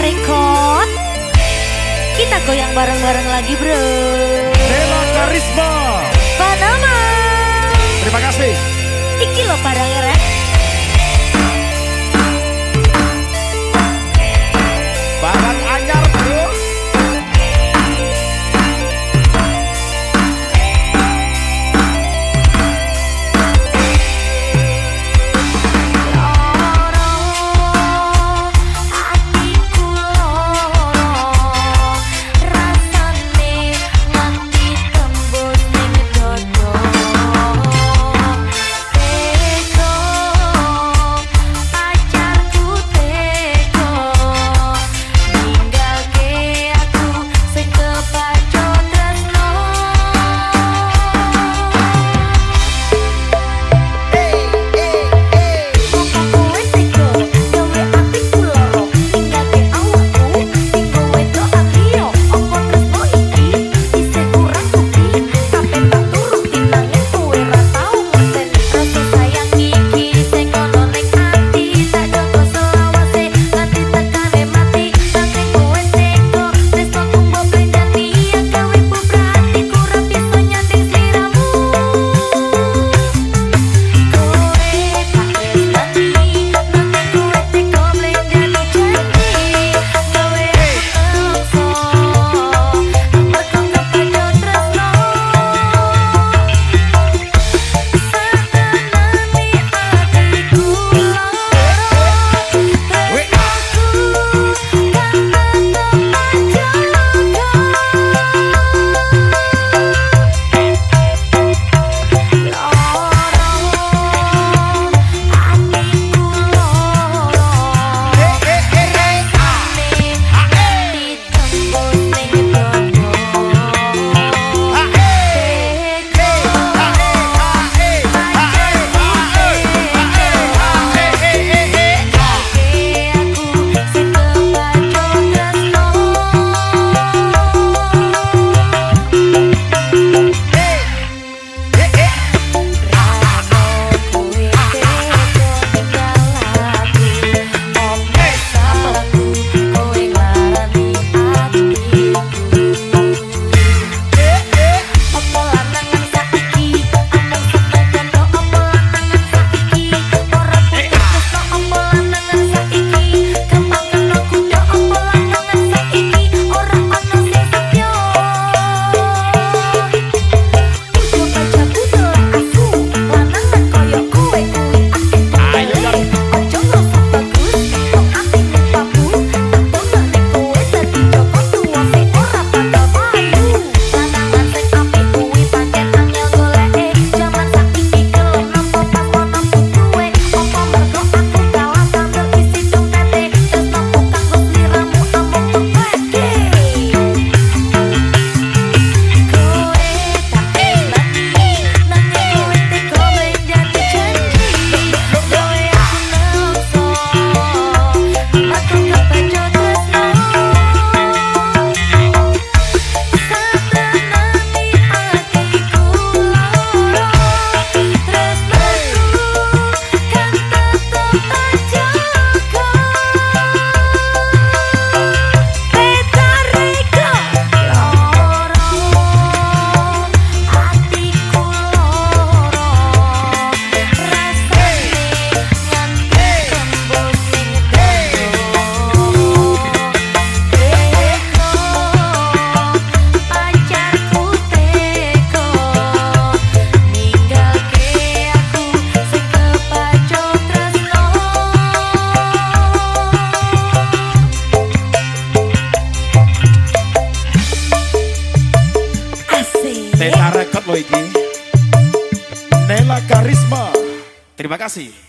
Record Kita goyang bareng-bareng lagi bro. Nela Karisma Teta Record lo. Nela Karisma. Terima kasih.